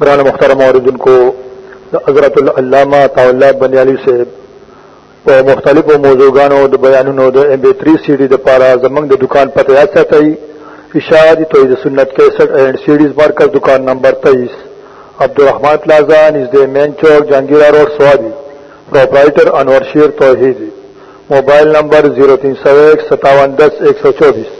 مولانا مختار اور جن کو حضرت العلامہ طاللہ بنیالی سے په مختلفو موضوعګانو د و د ام بي 3 سي ډي د پارا زمنګ د دکان پته یاد ساتئ اشاعت توید سنت 61 اینڈ سیریز مارکر دکان نمبر تیس عبد 23 عبدالرحمن پلازا دے مین چوک جانگیرہ روڈ، سوادی۔ پروپرائیٹر انوار شیر توحید۔ موبائل نمبر 03015710124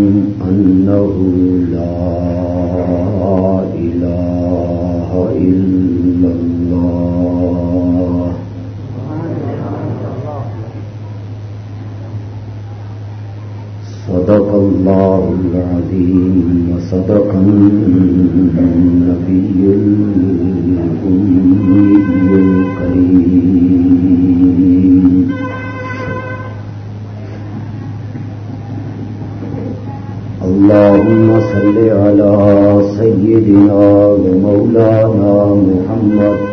أنه لا إله إلا الله. صدق الله العظيم وصدق النبي الأمي الكريم. اللهم صل على سيدنا ومولانا محمد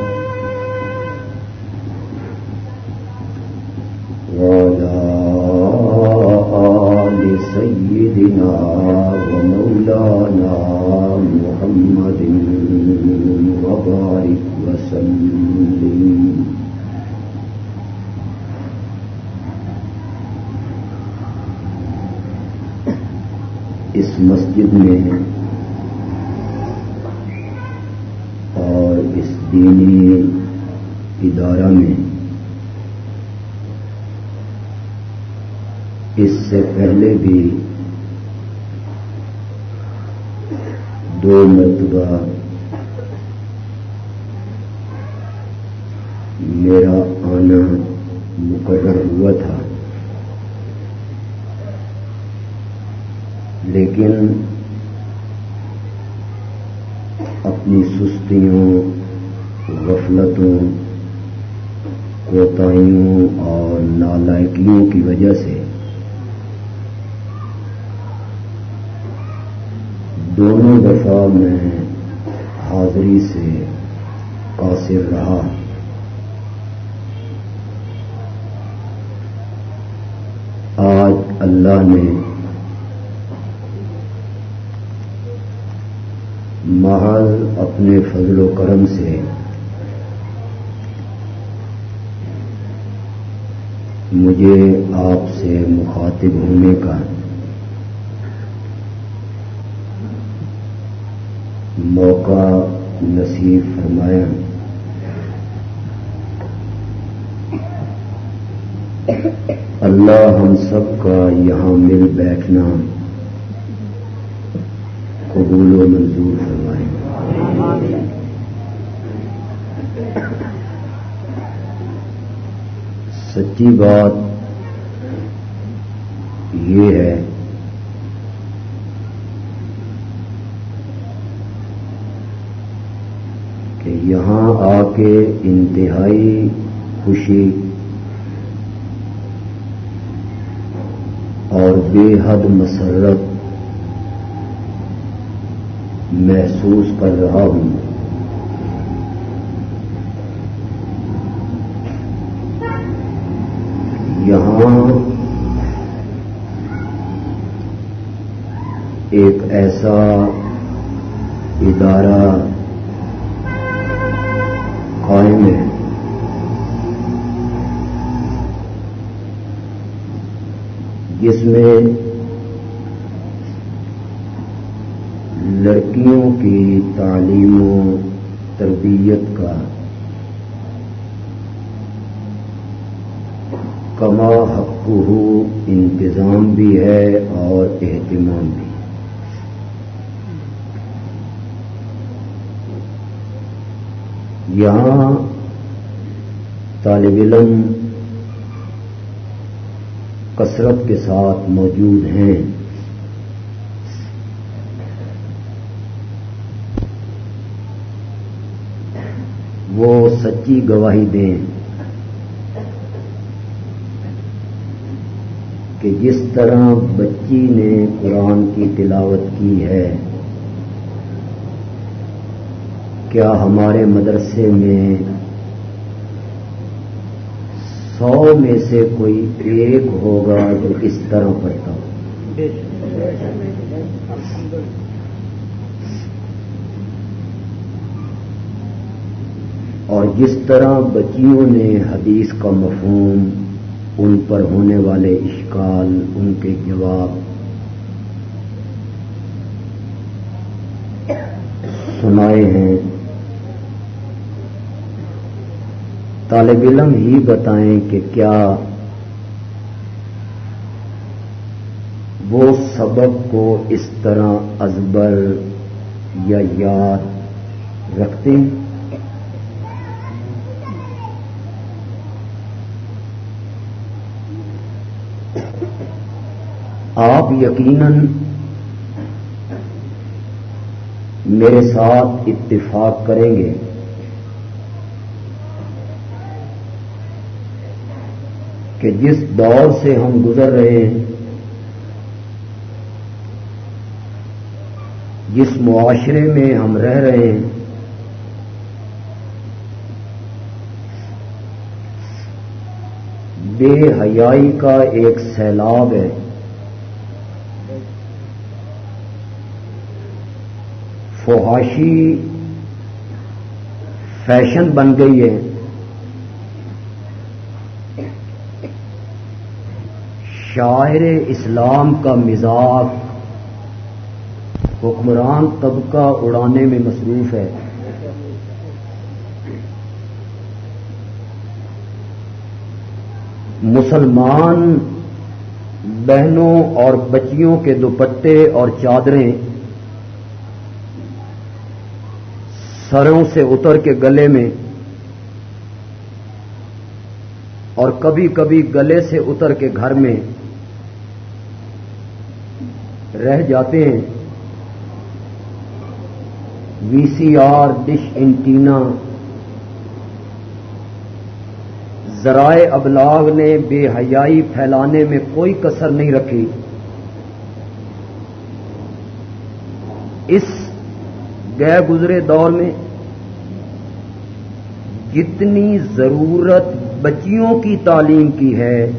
مسجد میں اور اس دینی ادارہ میں اس سے پہلے بھی دو مرتبہ میرا آنا مقرر ہوا تھا۔ لیکن اپنی سستیوں، غفلتوں، کوتاہیوں اور نالائکیوں کی وجہ سے دونوں دفعہ میں حاضری سے قاصر رہا۔ آج اللہ نے محض اپنے فضل و کرم سے مجھے آپ سے مخاطب ہونے کا موقع نصیب فرمایا۔ اللہ ہم سب کا یہاں مل بیٹھنا قبول و منظور فرمائے سچی بات یہ ہے کہ یہاں آ کے انتہائی خوشی اور بے حد مسرت محسوس کر رہا ہوں۔ یہاں ایک ایسا ادارہ تعلیم و تربیت کا کما حق انتظام بھی ہے اور اہتمام بھی یہاں طالب علم کثرت کے ساتھ موجود ہیں۔ وہ سچی گواہی دیں کہ جس طرح بچی نے قرآن کی تلاوت کی ہے، کیا ہمارے مدرسے میں سو میں سے کوئی ایک ہوگا جو اس طرح پڑھتا ہو؟ اور جس طرح بچیوں نے حدیث کا مفہوم، ان پر ہونے والے اشکال، ان کے جواب۔ سنائے ہیں۔ طالب علم ہی بتائیں کہ کیا وہ سبق کو اس طرح ازبر یا یاد رکھتے ہیں؟ آپ یقیناً میرے ساتھ اتفاق کریں گے؟ کہ جس دور سے ہم گزر رہے ہیں، جس معاشرے میں ہم رہ رہے ہیں، بے حیائی کا ایک سیلاب ہے۔ فحاشی فیشن بن گئی ہے۔ شاعر اسلام کا مزاج حکمران طبقہ اڑانے میں مصروف ہے۔ مسلمان بہنوں اور بچیوں کے دوپٹے اور چادریں سروں سے اتر کے گلے میں اور کبھی کبھی گلے سے اتر کے گھر میں رہ جاتے ہیں۔ V C R dish antenna ذرائع ابلاغ نے بے حیائی پھیلانے میں کوئی کسر نہیں رکھی۔ اس گئے گزرے دور میں، جتنی ضرورت بچیوں کی تعلیم کی ہے،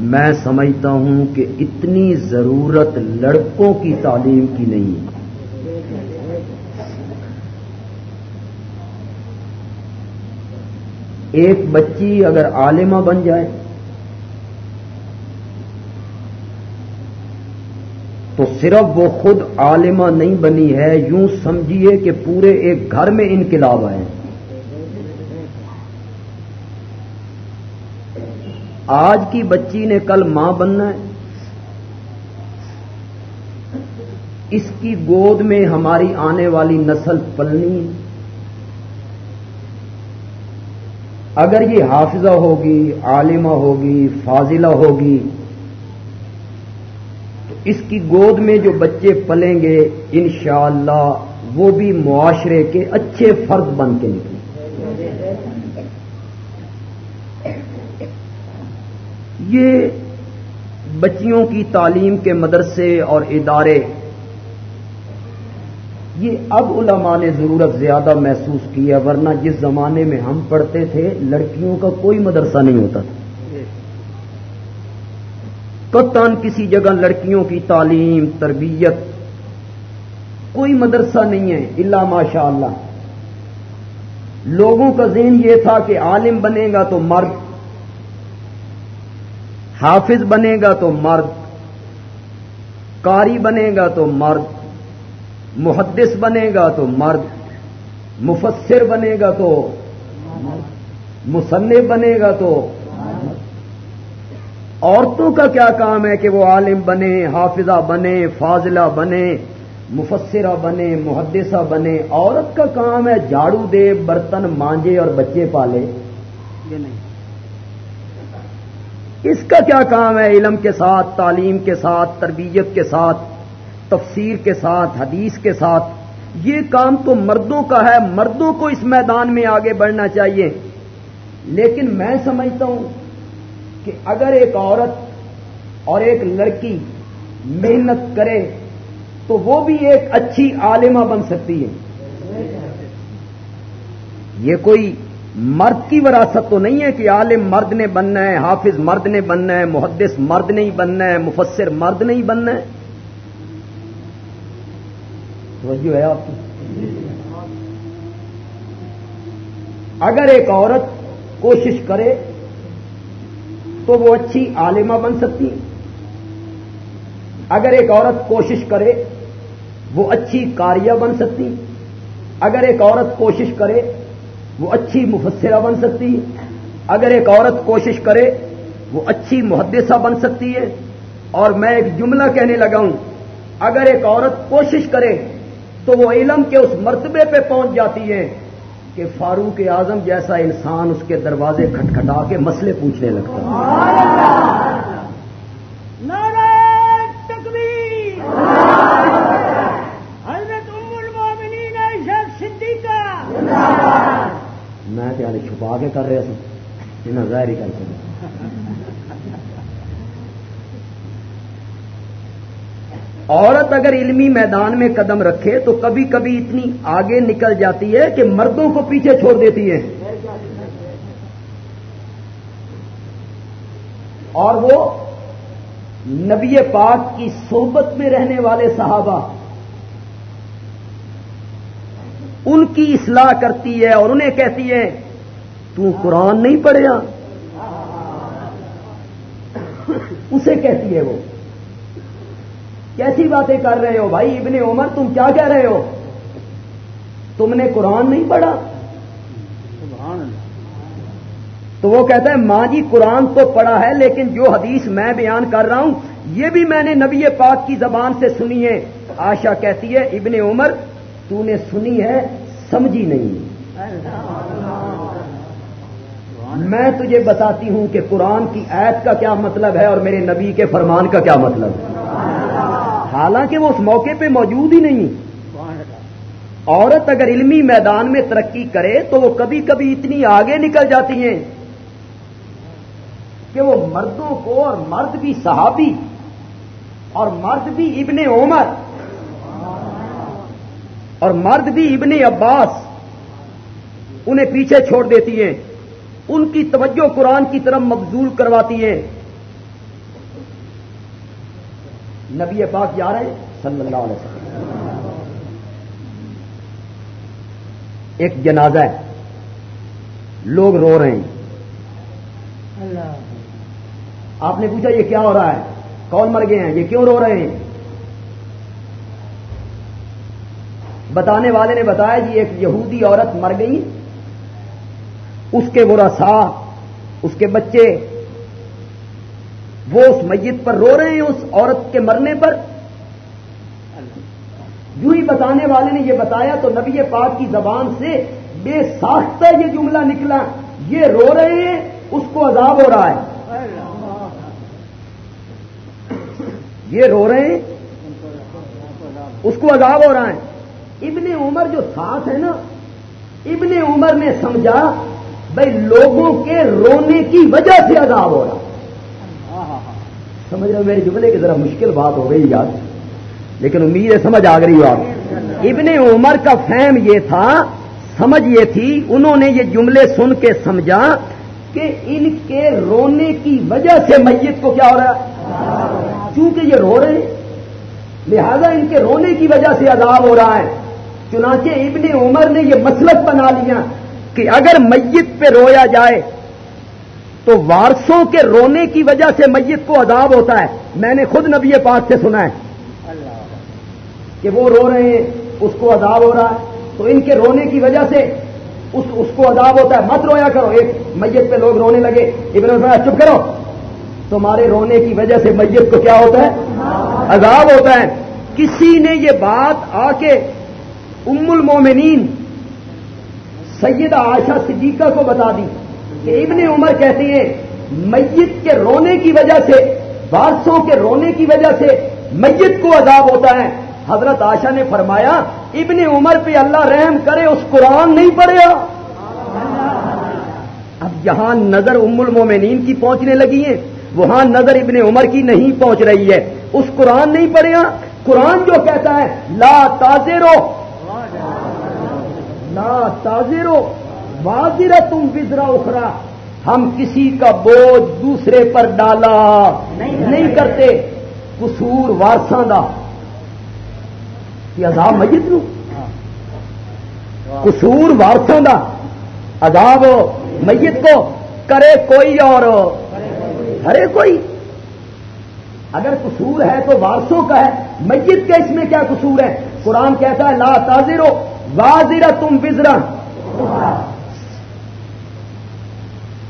میں سمجھتا ہوں کہ اتنی ضرورت لڑکوں کی تعلیم کی نہیں ایک بچی اگر عالمہ بن جائے تو صرف وہ خود عالمہ نہیں بنی ہے، یوں سمجھیے کہ پورے ایک گھر میں انقلاب آئے آج کی بچی نے کل ماں بننا ہے۔ اس کی گود میں ہماری آنے والی نسل پلنی اگر یہ حافظہ ہوگی، عالمہ ہوگی، فاضلہ ہوگی اس کی گود میں جو بچے پلیں گے انشاءاللہ اللہ وہ بھی معاشرے کے اچھے فرد بن کے نکلے یہ بچیوں کی تعلیم کے مدرسے اور ادارے، یہ اب علماء نے ضرورت زیادہ محسوس کی ہے، ورنہ جس زمانے میں ہم پڑھتے تھے، لڑکیوں کا کوئی مدرسہ نہیں ہوتا تھا۔ قطن کسی جگہ لڑکیوں کی تعلیم، تربیت، کوئی مدرسہ نہیں ہے اللہ ماشاء اللہ لوگوں کا ذہن یہ تھا کہ عالم بنے گا تو مرد، حافظ بنے گا تو مرد کاری بنے گا تو مرد، محدث بنے گا تو مرد، مفسر بنے گا تو مصنف بنے گا تو عورتوں کا کیا کام ہے کہ وہ عالم بنے حافظہ بنے فاضلہ بنے مفسرہ بنے محدثہ بنے؟ عورت کا کام ہے جھاڑو دے برتن مانجے اور بچے پالے۔ یہ نہیں۔ اس کا کیا کام ہے علم کے ساتھ تعلیم کے ساتھ تربیت کے ساتھ تفسیر کے ساتھ حدیث کے ساتھ؟ یہ کام تو مردوں کا ہے۔ مردوں کو اس میدان میں آگے بڑھنا چاہیے۔ لیکن میں سمجھتا ہوں کہ اگر ایک عورت اور ایک لڑکی محنت کرے تو وہ بھی ایک اچھی عالمہ بن سکتی ہے۔ یہ کوئی مرد کی وراثت تو نہیں ہے کہ عالم مرد نے بننا ہے، حافظ مرد نے بننا ہے، محدث مرد نہیں بننا ہے، مفسر مرد نہیں بننا ہے۔ توجہ ہے آپ کی۔ اگر ایک عورت کوشش کرے تو وہ اچھی عالمہ بن سکتی اگر ایک عورت کوشش کرے، وہ اچھی کاریہ بن سکتی اگر ایک عورت کوشش کرے، وہ اچھی مفسرہ بن سکتی ہے اگر ایک عورت کوشش کرے، وہ اچھی محدثہ بن سکتی ہے۔ اور میں ایک جملہ کہنے لگا ہوں، اگر ایک عورت کوشش کرے، تو وہ علم کے اس مرتبے پہ پہنچ جاتی ہے کہ فاروق اعظم جیسا انسان اس کے دروازے کھٹکھٹا کے مسئلے پوچھنے لگتا میں پیارے چھپا کے کر رہے تھے انہیں ظاہر ہی کر کے۔ عورت اگر علمی میدان میں قدم رکھے تو کبھی کبھی اتنی آگے نکل جاتی ہے کہ مردوں کو پیچھے چھوڑ دیتی ہے۔ اور وہ نبی پاک کی صحبت میں رہنے والے صحابہ، ان کی اصلاح کرتی ہے اور انہیں کہتی ہے، تو قرآن نہیں پڑھیا؟ اسے کہتی ہے وہ۔ کیسی باتیں کر رہے ہو بھائی؟ ابن عمر، تم کیا کہہ رہے ہو؟ تم نے قرآن نہیں پڑھا؟ تو وہ کہتا ہے، ماں جی قرآن تو پڑھا ہے، لیکن جو حدیث میں بیان کر رہا ہوں، یہ بھی میں نے نبی پاک کی زبان سے سنی ہے۔ آشا کہتی ہے، ابن عمر، تو نے سنی ہے، سمجھی نہیں۔ میں تجھے بتاتی ہوں کہ قرآن کی ایت کا کیا مطلب ہے اور میرے نبی کے فرمان کا کیا مطلب ہے۔ حالانکہ وہ اس موقع پہ موجود ہی نہیں عورت اگر علمی میدان میں ترقی کرے تو وہ کبھی کبھی اتنی آگے نکل جاتی ہیں کہ وہ مردوں کو اور مرد بھی صحابی اور مرد بھی ابن عمر اور مرد بھی ابن عباس انہیں پیچھے چھوڑ دیتی ہیں۔ ان کی توجہ قرآن کی طرف مبزول کرواتی ہیں۔ نبی پاک جا رہے ہیں صلی اللہ علیہ وسلم۔ ایک جنازہ ہے۔ لوگ رو رہے ہیں۔ آپ نے پوچھا یہ کیا ہو رہا ہے؟ کون مر گئے ہیں؟ یہ کیوں رو رہے ہیں؟ بتانے والے نے بتایا جی ایک یہودی عورت مر گئی۔ اس کے برا سا اس کے بچے وہ اس میت پر رو رہے ہیں، اس عورت کے مرنے پر؟ جو ہی بتانے والے نے یہ بتایا تو نبی پاک کی زبان سے بے ساختہ یہ جملہ نکلا۔ یہ رو رہے ہیں، اس کو عذاب ہو رہا ہے۔ یہ رو رہے ہیں، اس کو عذاب ہو رہا ہے۔ ابن عمر جو ساتھ ہے نا، ابن عمر نے سمجھا بھائی لوگوں کے رونے کی وجہ سے عذاب ہو رہا۔ سمجھ رہے میرے جملے کی ذرا مشکل بات ہو گئی یاد۔ لیکن امید ہے سمجھ آ گئی آپ ابن عمر کا فہم یہ تھا، سمجھ یہ تھی، انہوں نے یہ جملے سن کے سمجھا کہ ان کے رونے کی وجہ سے میت کو کیا ہو رہا ہے؟ چونکہ یہ رو رہے ہیں، لہذا ان کے رونے کی وجہ سے عذاب ہو رہا ہے۔ چنانچہ ابن عمر نے یہ مسلک بنا لیا کہ اگر میت پہ رویا جائے تو وارسوں کے رونے کی وجہ سے میت کو عذاب ہوتا ہے۔ میں نے خود نبی پاک سے سنا ہے کہ وہ رو رہے ہیں، اس کو عذاب ہو رہا ہے۔ تو ان کے رونے کی وجہ سے اس اس کو عذاب ہوتا ہے۔ مت رویا کرو، ایک میت پہ لوگ رونے لگے۔ ابن عمر چپ کرو۔ تمہارے رونے کی وجہ سے میت کو کیا ہوتا ہے؟ عذاب ہوتا ہے۔ کسی نے یہ بات آ کے ام المومنین سیدہ عائشہ صدیقہ کو بتا دی۔ کہ ابن عمر کہتے ہیں، میت کے رونے کی وجہ سے وارسوں کے رونے کی وجہ سے میت کو عذاب ہوتا ہے۔ حضرت آشا نے فرمایا، ابن عمر پہ اللہ رحم کرے، اس قرآن نہیں پڑھے اب جہاں نظر ام المومنین کی پہنچنے لگی ہے وہاں نظر ابن عمر کی نہیں پہنچ رہی ہے۔ اس قرآن نہیں پڑھے قرآن جو کہتا ہے، لا تازیرو لا تازیرو واضر تم بزرا اخرا۔ ہم کسی کا بوجھ دوسرے پر ڈالا۔ نہیں کرتے۔ قصور وارساں دا۔ عذاب مجد نو۔ قصور وارساں دا۔ عذاب میت کو۔ کرے کوئی اور۔ ہرے کوئی۔ اگر قصور ہے تو وارسوں کا ہے۔ میت کا اس میں کیا قصور ہے؟ قرآن کہتا ہے لا تازرو۔ واضر تم بزرا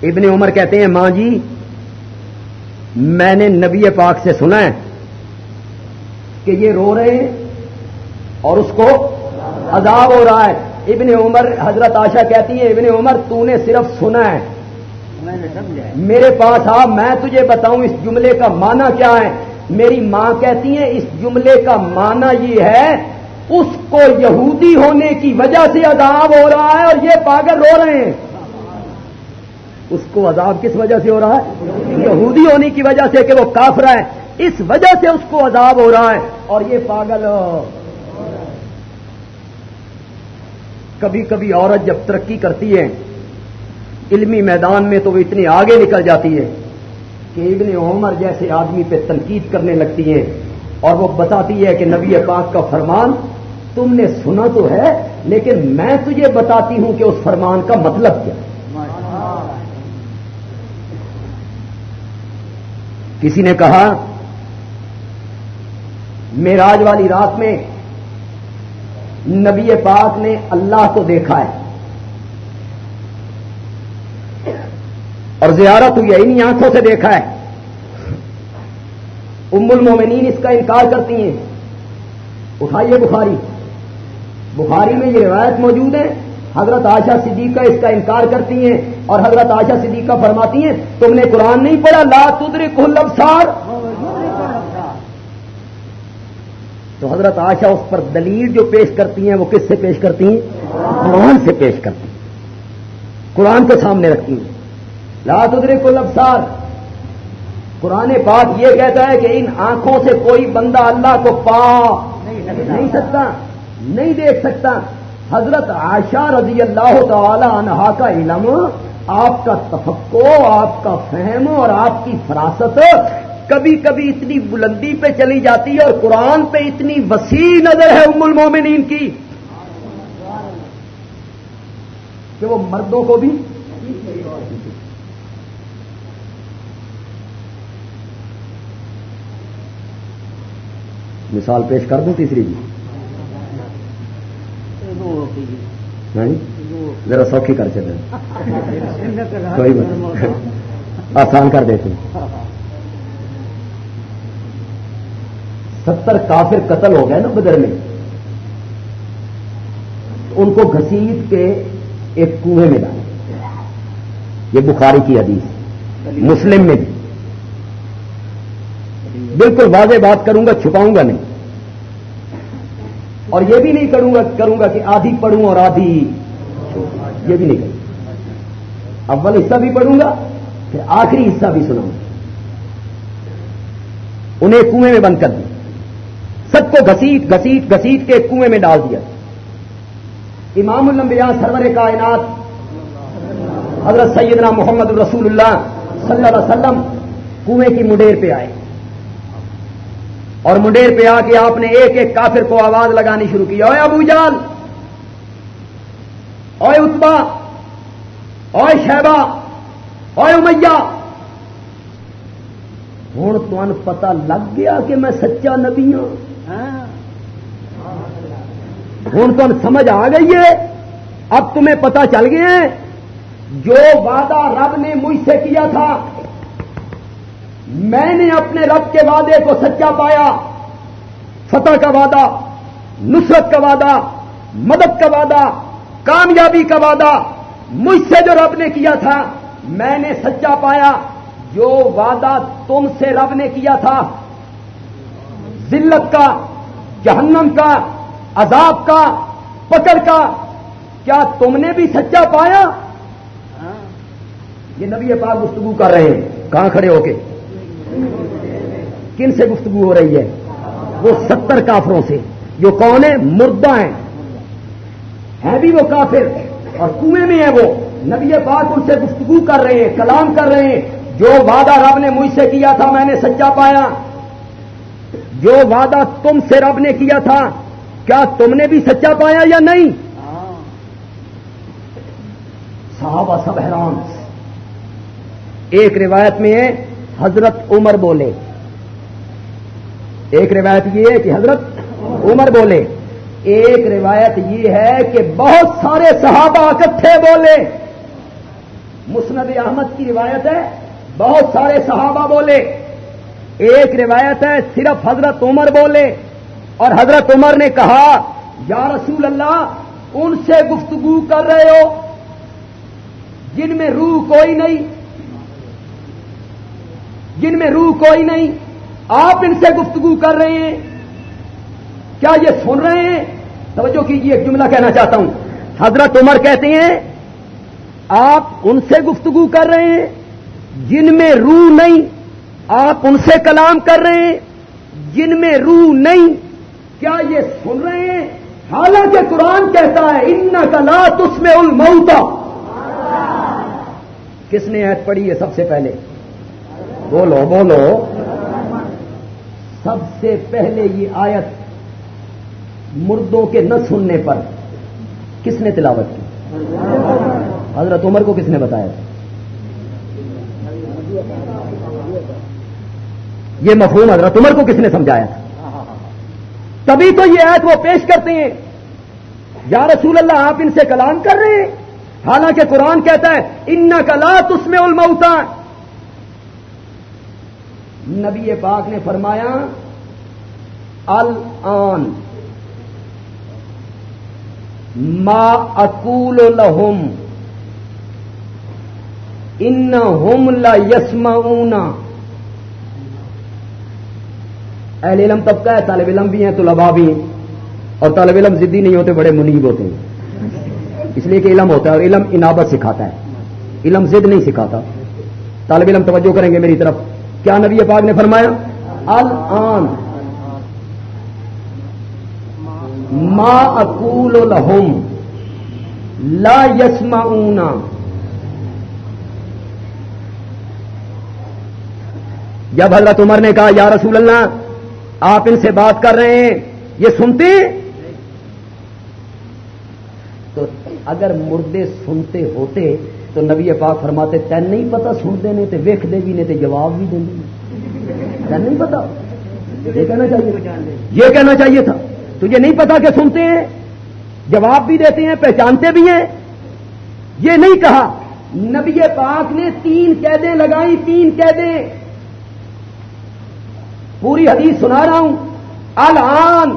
ابن عمر کہتے ہیں، ماں جی میں نے نبی پاک سے سنا ہے کہ یہ رو رہے ہیں اور اس کو عذاب ہو رہا ہے۔ ابن عمر، حضرت آشا کہتی ہے ابن عمر، تو نے صرف سنا ہے۔ میرے پاس آ، میں تجھے بتاؤں اس جملے کا معنی کیا ہے۔ میری ماں کہتی ہے اس جملے کا معنی یہ ہے، اس کو یہودی ہونے کی وجہ سے عذاب ہو رہا ہے اور یہ پاگل رو رہے ہیں۔ اس کو عذاب کس وجہ سے ہو رہا ہے؟ یہودی ہونے کی وجہ سے کہ وہ کافر ہے اس وجہ سے اس کو عذاب ہو رہا ہے۔ اور یہ پاگل کبھی کبھی عورت جب ترقی کرتی ہے، علمی میدان میں تو وہ اتنی آگے نکل جاتی ہے کہ ابن عمر جیسے آدمی پہ تنقید کرنے لگتی ہے اور وہ بتاتی ہے کہ نبی پاک کا فرمان تم نے سنا تو ہے، لیکن میں تجھے بتاتی ہوں کہ اس فرمان کا مطلب کیا؟ ہے کسی نے کہا، میراج والی رات میں نبی پاک نے اللہ کو دیکھا ہے. اور زیارت ہوئی ہے انہیں آنکھوں سے دیکھا ہے۔ ام المومنین اس کا انکار کرتی ہیں۔ اٹھائیے بخاری۔ بخاری میں یہ روایت موجود ہے حضرت آشا صدیقہ اس کا انکار کرتی ہیں اور حضرت آشا صدیقہ فرماتی ہیں، تم نے قرآن نہیں پڑھا؟ لا تدری کل ابسار تو حضرت آشا اس پر دلیل جو پیش کرتی ہیں، وہ کس سے پیش کرتی ہیں؟ قرآن سے پیش کرتی ہیں۔ قرآن کو سامنے رکھتی ہیں۔ لا تدری کل ابسار قرآن پاک یہ کہتا ہے کہ ان آنکھوں سے کوئی بندہ اللہ کو پا نہیں سکتا، نہیں دیکھ سکتا۔ حضرت عائشہ رضی اللہ تعالی عنہا کا علم، آپ کا تفقو آپ کا فہم اور آپ کی فراست کبھی کبھی اتنی بلندی پہ چلی جاتی ہے اور قرآن پہ اتنی وسیع نظر ہے ام المومنین کی کہ وہ مردوں کو بھی مثال پیش کر دوں تیسری جی۔ ذرا سوکھی کر چلے۔ کوئی بات آسان کر دیتے۔ ستر کافر قتل ہو گئے نا بدر میں۔ ان کو گھسیٹ کے ایک کنویں میں ڈالے یہ بخاری کی حدیث۔ مسلم میں بھی۔ بالکل واضح بات کروں گا چھپاؤں گا نہیں۔ اور یہ بھی نہیں کروں گا کروں گا کہ آدھی پڑھوں اور آدھی یہ بھی نہیں کروں. اول حصہ بھی پڑھوں گا، پھر آخری حصہ بھی سناؤں گا. انہیں کنویں میں بند کر دیا. سب کو گسیٹ گسیٹ گسیٹ کے کنویں میں ڈال دیا. امام الانبیاء، سرور کائنات، حضرت سیدنا محمد رسول اللہ صلی اللہ علیہ وسلم کنویں کی منڈیر پہ آئے. اور منڈیر پہ آ کے آپ نے ایک ایک کافر کو آواز لگانی شروع کی۔ اوے ابو جال اوے اتبا اوے شہبا اوے امیہ۔ ہوں تمہیں پتا لگ گیا کہ میں سچا نبی ہوں۔ ہوں تمہیں سمجھ آ گئی ہے۔ اب تمہیں پتا چل گیا جو وعدہ رب نے مجھ سے کیا تھا میں نے اپنے رب کے وعدے کو سچا پایا۔ فتح کا وعدہ، نصرت کا وعدہ، مدد کا وعدہ، کامیابی کا وعدہ مجھ سے جو رب نے کیا تھا، میں نے سچا پایا۔ جو وعدہ تم سے رب نے کیا تھا، ذلت کا، جہنم کا، عذاب کا، پکڑ کا، کیا تم نے بھی سچا پایا؟ یہ نبی پاک گفتگو کر رہے ہیں۔ کہاں کھڑے ہو کے؟ کن سے گفتگو ہو رہی ہے؟ وہ ستر کافروں سے۔ جو کون ہے مردہ ہیں۔ ہے بھی وہ کافر اور کنویں میں ہے وہ۔ نبی پاک ان سے گفتگو کر رہے ہیں، کلام کر رہے ہیں۔ جو وعدہ رب نے مجھ سے کیا تھا، میں نے سچا پایا۔ جو وعدہ تم سے رب نے کیا تھا، کیا تم نے بھی سچا پایا یا نہیں؟ صحابہ سب حیران۔ ایک روایت میں ہے حضرت عمر بولے۔ ایک روایت یہ ہے کہ حضرت عمر بولے۔ ایک روایت یہ ہے کہ بہت سارے صحابہ اکٹھے بولے۔ مسند احمد کی روایت ہے، بہت سارے صحابہ بولے۔ ایک روایت ہے، صرف حضرت عمر بولے۔ اور حضرت عمر نے کہا، یا رسول اللہ، ان سے گفتگو کر رہے ہو، جن میں روح کوئی نہیں جن میں روح کوئی نہیں، آپ ان سے گفتگو کر رہے ہیں۔ کیا یہ سن رہے ہیں؟ توجہ کیجیے ایک جملہ کہنا چاہتا ہوں۔ حضرت عمر کہتے ہیں، آپ ان سے گفتگو کر رہے ہیں، جن میں روح نہیں، آپ ان سے کلام کر رہے ہیں، جن میں روح نہیں۔ کیا یہ سن رہے ہیں؟ حالانکہ قرآن کہتا ہے ان کلا تس میں الموتا کس نے ایت پڑھی ہے سب سے پہلے؟ بولو بولو۔ سب سے پہلے یہ آیت مردوں کے نہ سننے پر کس نے تلاوت کی؟ حضرت عمر کو کس نے بتایا؟ یہ مفہوم حضرت عمر کو کس نے سمجھایا؟ تھا تبھی تو یہ آیت وہ پیش کرتے ہیں۔ یا رسول اللہ، آپ ان سے کلام کر رہے ہیں۔ حالانکہ قرآن کہتا ہے ان کلات اس میں المتا نبی پاک نے فرمایا، الان ما اکول لہم ان ہوم لا یسما اہل علم طبقہ ہے؟ طالب علم بھی ہیں تو لبا بھی ہیں۔ اور طالب علم ضدی نہیں ہوتے، بڑے منیب ہوتے ہیں۔ اس لیے کہ علم ہوتا ہے اور علم انابت سکھاتا ہے۔ علم ضد نہیں سکھاتا۔ طالب علم توجہ کریں گے میری طرف۔ کیا نبی پاک نے فرمایا؟ الان. ما اکول لہم لا یسما جب حضرت عمر نے کہا، یا رسول اللہ، آپ ان سے بات کر رہے ہیں، یہ سنتے؟ تو اگر مردے سنتے ہوتے تو نبی پاک فرماتے تین نہیں پتا، سنتے نہیں تو ویخ دے بھی نہیں تو جواب بھی دیں تین نہیں پتا۔ یہ کہنا چاہیے یہ کہنا چاہیے تھا۔ تجھے نہیں پتا کہ سنتے ہیں، جواب بھی دیتے ہیں، پہچانتے بھی ہیں۔ یہ نہیں کہا۔ نبی پاک نے تین قیدیں لگائی، تین قیدیں۔ پوری حدیث سنا رہا ہوں۔ الان،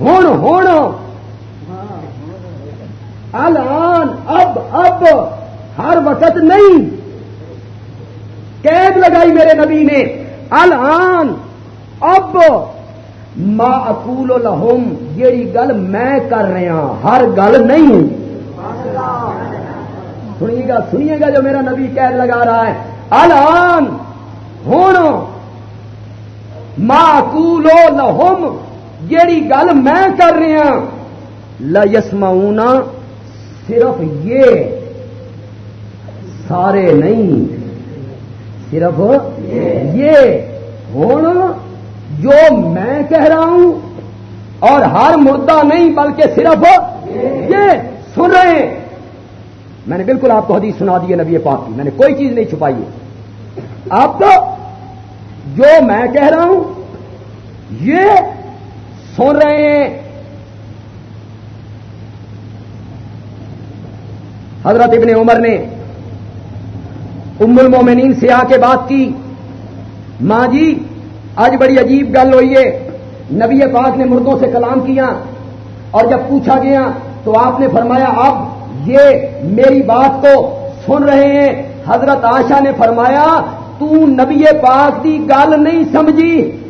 ہون ہون الان، اب اب، ہر وقت نہیں۔ قید لگائی میرے نبی نے، الان، اب۔ ما اقول لہم جیڑی گل میں کر رہا ہاں، ہر گل نہیں سنیے گا سنیے گا جو میرا نبی قید لگا رہا ہے۔ الان ہوں ما اقول لہم جیڑی گل میں کر رہا ہاں۔ لسما صرف یہ سارے نہیں، صرف یہ ہوں جو میں کہہ رہا ہوں، اور ہر مردہ نہیں، بلکہ صرف یہ سن رہے ہیں۔ میں نے بالکل آپ کو حدیث سنا دی ہے نبی پاک کی، میں نے کوئی چیز نہیں چھپائی ہے۔ آپ تو جو میں کہہ رہا ہوں، یہ سن رہے ہیں۔ حضرت ابن عمر نے ام المومنین سے آ کے بات کی، ماں جی آج بڑی عجیب گل ہوئی ہے۔ نبی پاک نے مردوں سے کلام کیا اور جب پوچھا گیا تو آپ نے فرمایا، اب یہ میری بات کو سن رہے ہیں۔ حضرت آشا نے فرمایا، تو نبی پاک کی گل نہیں سمجھی۔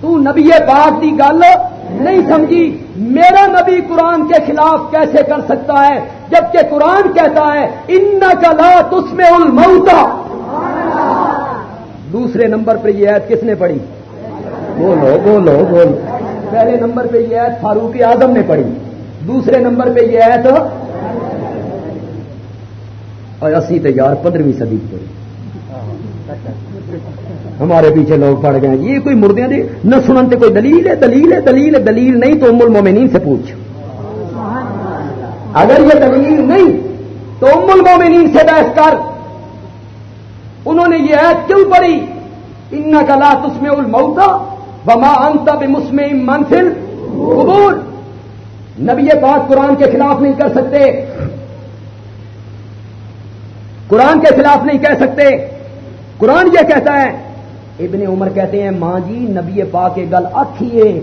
تو نبی پاک کی گل نہیں سمجھی۔ میرا نبی قرآن کے خلاف کیسے کر سکتا ہے؟ جبکہ قرآن کہتا ہے ان کا لا تس میں الموتا دوسرے نمبر پہ یہ عید کس نے پڑھی؟ بولو بولو بولو۔ پہلے نمبر پہ یہ عید فاروق اعظم نے پڑھی۔ دوسرے نمبر پہ یہ عید اور اسی تو یار پندرہویں صدی پڑھی ہمارے پیچھے لوگ پڑ گئے یہ کوئی مردے دے نہ سنتے کوئی دلیل ہے دلیل ہے دلیل ہے، دلیل نہیں تو ام المومنین سے پوچھ۔ اگر یہ دلیل نہیں تو ام المومنین سے بحث کر۔ انہوں نے یہ عید کیوں پڑھی؟ ان کا لات اس میں الموتا بما انت مسم منفل قبول نبی پاک قرآن کے خلاف نہیں کر سکتے۔ قرآن کے خلاف نہیں کہہ سکتے۔ قرآن یہ کہتا ہے ابن عمر کہتے ہیں، ماں جی نبی پاک کے گل آخیے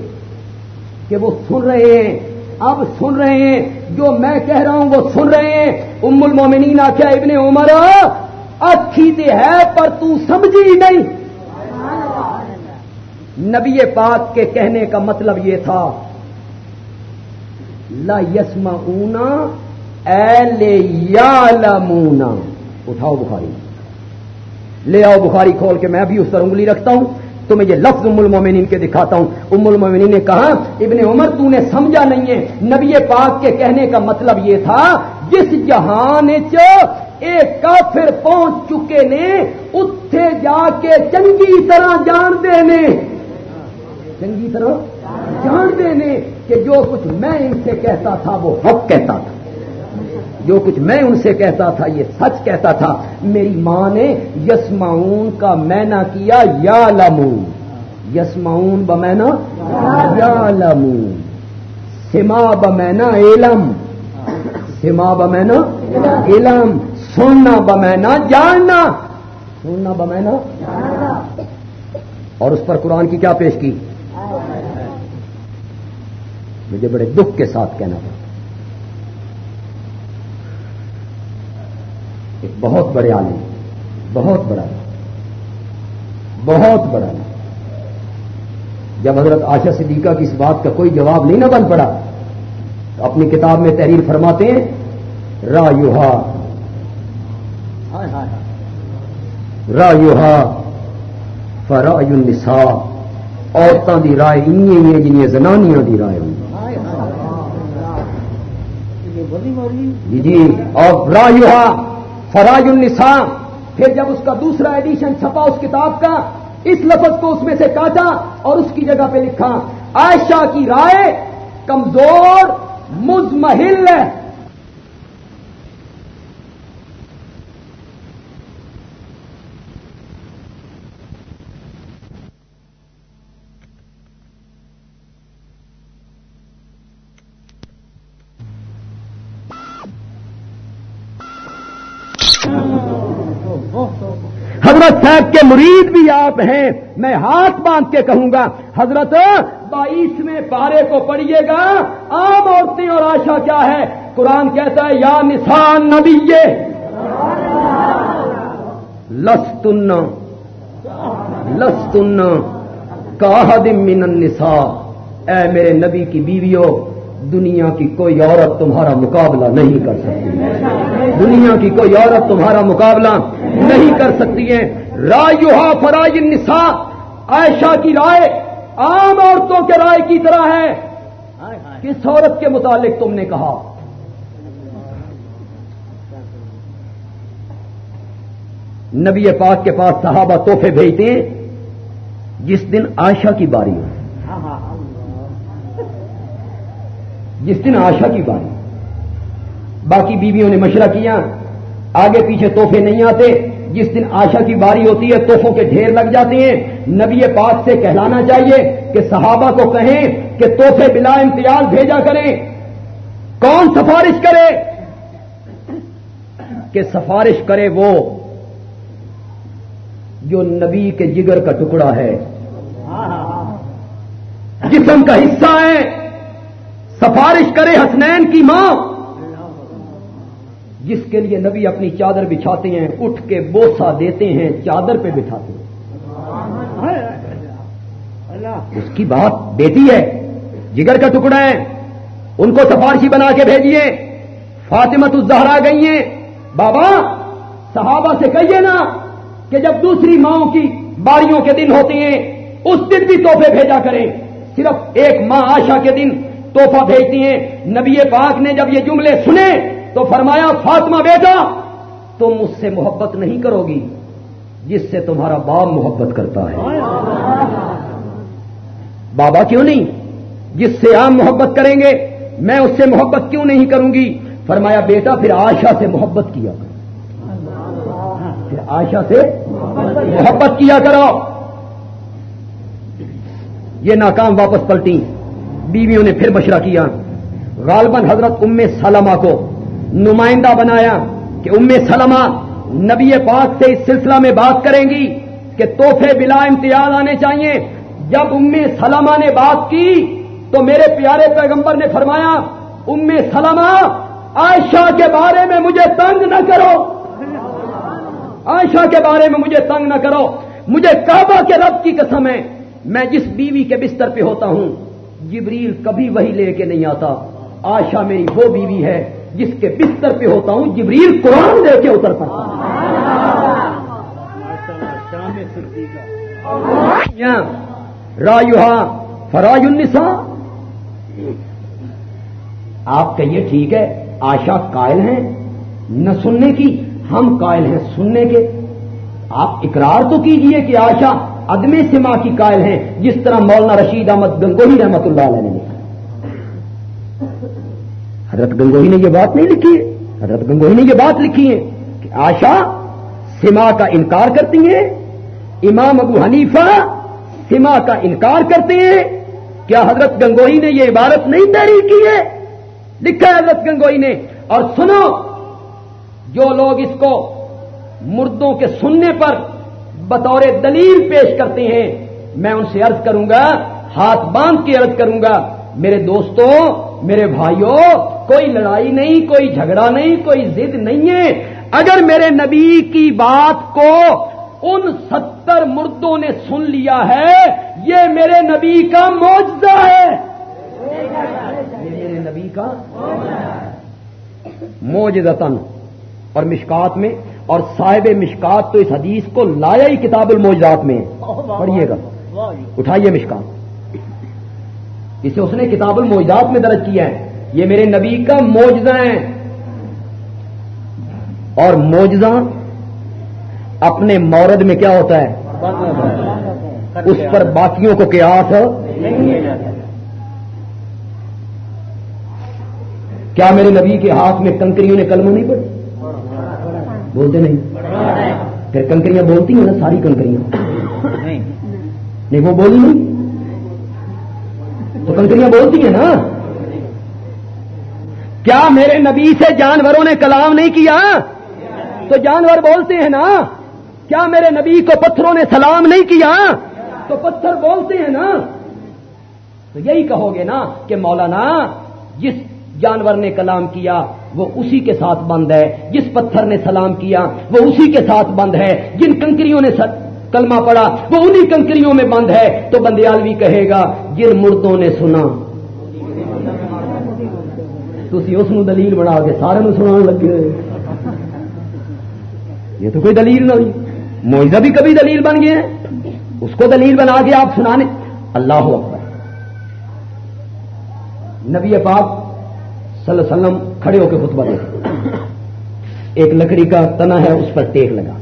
کہ وہ سن رہے ہیں۔ اب سن رہے ہیں، جو میں کہہ رہا ہوں وہ سن رہے ہیں۔ ام المومنین آخیا ابن عمر اکھی تے ہے، پر تو سمجھی نہیں۔ نبی پاک کے کہنے کا مطلب یہ تھا، لا یسما اونا یا لمونا اٹھاؤ بخاری۔ لے آؤ بخاری کھول کے میں بھی اس پر انگلی رکھتا ہوں۔ تو میں یہ لفظ ام المومنین کے دکھاتا ہوں۔ ام المومنین نے کہا، ابن عمر تو نے سمجھا نہیں ہے۔ نبی پاک کے کہنے کا مطلب یہ تھا، جس جہان ایک کافر پہنچ چکے نے، اتھے جا کے چنگی طرح جانتے نے۔ چنگی طرح؟ جانتے نے کہ جو کچھ میں ان سے کہتا تھا، وہ حق کہتا تھا۔ جو کچھ میں ان سے کہتا تھا، یہ سچ کہتا تھا، میری ماں نے یسماؤن کا مینا کیا، یا لمون۔ یسماؤن بمینا، یا لمون۔ سما بمینا، علم۔ سما بمینا، علم۔ سننا بمینا، جاننا۔ سننا بمینا، اور اس پر قرآن کی کیا پیش کی؟ مجھے بڑے دکھ کے ساتھ کہنا پڑا ایک بہت بڑے عالم بہت بڑا بہت بڑا۔ جب حضرت آشا صدیقہ کی اس بات کا کوئی جواب نہیں نہ بن پڑا تو اپنی کتاب میں تحریر فرماتے ہیں را یوہا را یوہا فرا النساء۔ عورتوں کی رائے ان جنیا زنانیاں دی رائے ہوں۔ جی جی۔ اور را یوہا فراج النساء۔ پھر جب اس کا دوسرا ایڈیشن چھپا اس کتاب کا، اس لفظ کو اس میں سے کاٹا اور اس کی جگہ پہ لکھا، عائشہ کی رائے کمزور، مزمحل ہے۔ کے مرید بھی آپ ہیں، میں ہاتھ باندھ کے کہوں گا، حضرت بائیسویں پارے کو پڑھیے گا، عام عورتیں اور آشا کیا ہے؟ قرآن کہتا ہے، یا نسان نبی لستن لستن من النساء۔ اے میرے نبی کی بیویوں، دنیا کی کوئی عورت تمہارا مقابلہ نہیں کر سکتی۔ دنیا کی کوئی عورت تمہارا مقابلہ نہیں کر سکتی ہے۔ رایوہا فراج النساء، عائشہ کی رائے عام عورتوں کے رائے کی طرح ہے۔ کس عورت کے متعلق تم نے کہا؟ نبی پاک کے پاس صحابہ تحفے بھیجتے ہیں، جس دن آشا کی باری ہو۔ جس دن آشا کی باری۔ باقی بیویوں نے مشورہ کیا، آگے پیچھے تحفے نہیں آتے۔ جس دن آشا کی باری ہوتی ہے توحفوں کے ڈھیر لگ جاتے ہیں۔ نبی پاک سے کہلانا چاہیے کہ صحابہ کو کہیں کہ توحفے بلا امتیاز بھیجا کریں۔ کون سفارش کرے؟ کہ سفارش کرے وہ جو نبی کے جگر کا ٹکڑا ہے۔ جسم کا حصہ ہے۔ سفارش کرے حسنین کی ماں۔ جس کے لیے نبی اپنی چادر بچھاتے ہیں، اٹھ کے بوسا دیتے ہیں، چادر پہ بٹھاتے ہیں۔ اس کی بات بیٹی ہے، جگر کا ٹکڑا ہے۔ ان کو سفارشی بنا کے بھیجیے فاطمت الزہرا گئی ہیں۔ بابا، صحابہ سے کہیے نا کہ جب دوسری ماؤں کی باریوں کے دن ہوتے ہیں، اس دن بھی توحفے بھیجا کریں۔ صرف ایک ماں آشا کے دن توحفہ بھیجتی ہیں۔ نبی پاک نے جب یہ جملے سنے تو فرمایا، فاطمہ بیٹا، تم مجھ سے محبت نہیں کرو گی جس سے تمہارا باپ محبت کرتا ہے۔ بابا کیوں نہیں؟ جس سے آپ محبت کریں گے، میں اس سے محبت کیوں نہیں کروں گی؟ فرمایا، بیٹا، پھر آشا سے محبت کیا کرو۔ پھر آشا سے محبت کیا کرو۔ یہ ناکام واپس پلٹی بیویوں نے پھر مشورہ کیا۔ غالباً حضرت ام سلمہ کو نمائندہ بنایا کہ ام سلمہ نبی پاک سے اس سلسلہ میں بات کریں گی کہ توحفے بلا امتیاز آنے چاہیے۔ جب ام سلمہ نے بات کی تو میرے پیارے پیغمبر نے فرمایا، ام سلمہ، عائشہ کے بارے میں مجھے تنگ نہ کرو۔ عائشہ کے بارے میں مجھے تنگ نہ کرو۔ مجھے کعبہ کے رب کی قسم ہے۔ میں جس بیوی کے بستر پہ ہوتا ہوں، جبریل کبھی وہی لے کے نہیں آتا۔ آشا میری وہ بیوی ہے جس کے بستر پہ ہوتا ہوں، جبریل قرآن لے کے اتر پڑتا رایوہا فرای النساء۔ آپ کہیے ٹھیک ہے آشا قائل ہیں نہ سننے کی، ہم قائل ہیں سننے کے۔ آپ اقرار تو کیجیے کہ آشا عدم سما کی قائل ہیں، جس طرح مولانا رشید احمد گنگوہی رحمت اللہ علیہ نے لکھا۔ حضرت گنگوہی نے یہ بات نہیں لکھی ہے۔ حضرت گنگوہی نے یہ بات لکھی ہے کہ آشا سما کا انکار کرتی ہیں، امام ابو حنیفہ سما کا انکار کرتے ہیں۔ کیا حضرت گنگوہی نے یہ عبارت نہیں تحریر کی ہے؟ لکھا ہے حضرت گنگوہی نے۔ اور سنو، جو لوگ اس کو مردوں کے سننے پر بطور دلیل پیش کرتے ہیں، میں ان سے عرض کروں گا، ہاتھ باندھ کے عرض کروں گا، میرے دوستوں، میرے بھائیوں کوئی لڑائی نہیں، کوئی جھگڑا نہیں، کوئی ضد نہیں ہے۔ اگر میرے نبی کی بات کو ان ستر مردوں نے سن لیا ہے، یہ میرے نبی کا معجزہ ہے۔ یہ میرے نبی کا موجزتن اور مشکات میں، اور صاحب مشکات تو اس حدیث کو لایا ہی کتاب الموجات میں۔ پڑھیے گا۔ اٹھائیے مشکات۔ اسے اس نے کتاب الموجات میں درج کیا ہے۔ یہ میرے نبی کا موجزہ ہے اور موجزہ اپنے مورد میں کیا ہوتا ہے؟ اس پر باقیوں کو قیاس کیا میرے نبی کے ہاتھ میں کنکریوں نے کلمہ نہیں پڑھی؟ بولتے نہیں۔ پھر کنکریاں بولتی ہیں نا، ساری کنکریاں۔ نہیں، وہ بولی نہیں۔ تو کنکریاں بولتی ہیں نا۔ کیا میرے نبی سے جانوروں نے کلام نہیں کیا؟ تو جانور بولتے ہیں نا، کیا میرے نبی کو پتھروں نے سلام نہیں کیا؟ تو پتھر بولتے ہیں نا۔ تو یہی کہو گے نا کہ مولانا، جس جانور نے کلام کیا، وہ اسی کے ساتھ بند ہے۔ جس پتھر نے سلام کیا، وہ اسی کے ساتھ بند ہے۔ جن کنکریوں نے کلمہ پڑا وہ انہی کنکریوں میں بند ہے۔ تو بندیالوی کہے گا، جن مردوں نے سنا۔ تھی اس دلیل بنا کے سارے سنا لگے۔ یہ تو کوئی دلیل نہیں موئزہ بھی کبھی دلیل بن گئے اس کو دلیل بنا کے آپ سنانے۔ اللہ اکبر۔ نبی پاک صلی اللہ علیہ وسلم کھڑے ہو کے خطبہ دے ایک لکڑی کا تنا ہے، اس پر ٹیک لگا۔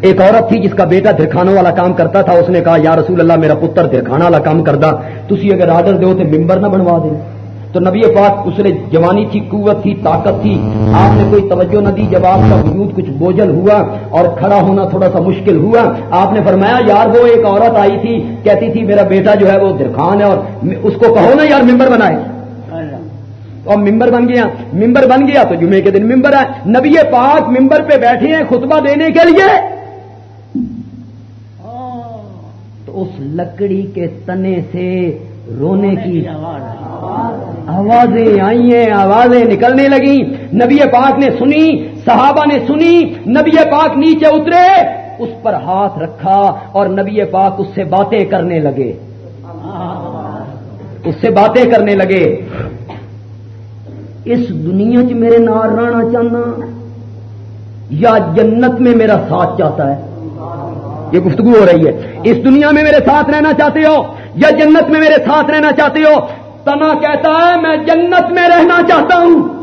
ایک عورت تھی جس کا بیٹا درخانوں والا کام کرتا تھا، اس نے کہا، یا رسول اللہ، میرا پتر درخانہ والا کام کرتا تھی اگر آرڈر دو تو ممبر نہ بنوا دیں تو نبی پاک اس نے جوانی تھی، قوت تھی، طاقت تھی۔ آپ نے کوئی توجہ نہ دی، جب آپ کا وجود کچھ بوجھل ہوا اور کھڑا ہونا تھوڑا سا مشکل ہوا، آپ نے فرمایا، یار وہ ایک عورت آئی تھی، کہتی تھی، میرا بیٹا جو ہے وہ درخان ہے اور اس کو کہو نا یار ممبر بنائے۔ اور ممبر بن گیا، ممبر بن گیا تو جمعے کے دن ممبر ہے نبی پاک ممبر پہ بیٹھے ہیں خطبہ دینے کے لیے۔ تو اس لکڑی کے تنے سے رونے کی آوازیں آئی ہیں آوازیں نکلنے لگی نبی پاک نے سنی، صحابہ نے سنی، نبی پاک نیچے اترے، اس پر ہاتھ رکھا اور نبی پاک اس سے باتیں کرنے لگے۔ اس سے باتیں کرنے لگے۔ اس دنیا چ میرے نار رہنا چاہنا یا جنت میں میرا ساتھ چاہتا ہے؟ یہ گفتگو ہو رہی ہے۔ اس دنیا میں میرے ساتھ رہنا چاہتے ہو یا جنت میں میرے ساتھ رہنا چاہتے ہو؟ تنا کہتا ہے میں جنت میں رہنا چاہتا ہوں۔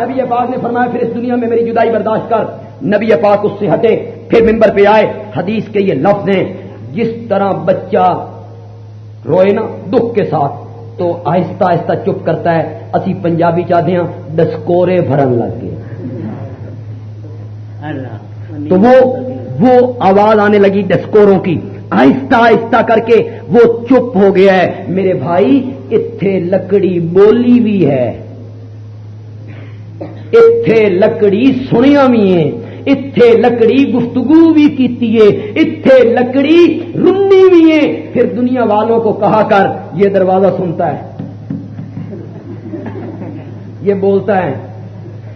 نبی پاک نے فرمایا پھر اس دنیا میں میری جدائی برداشت کر۔ نبی پاک اس سے ہٹے پھر ممبر پہ آئے۔ حدیث کے یہ لفظ ہیں جس طرح بچہ روئے نا دکھ کے ساتھ تو آہستہ آہستہ چپ کرتا ہے۔ اسی پنجابی چاہتے ہیں ڈسکورے بھرن لگ گئے۔ تو وہ وہ آواز آنے لگی ڈسکوروں کی۔ آہستہ آہستہ کر کے وہ چپ ہو گیا ہے۔ میرے بھائی، اتھے لکڑی بولی بھی ہے۔ اتھے لکڑی سنیا بھی ہے اتھے لکڑی گفتگو بھی کیتی ہے۔ اتھے لکڑی رنی بھی ہے پھر دنیا والوں کو کہا کر یہ دروازہ سنتا ہے۔ یہ بولتا ہے۔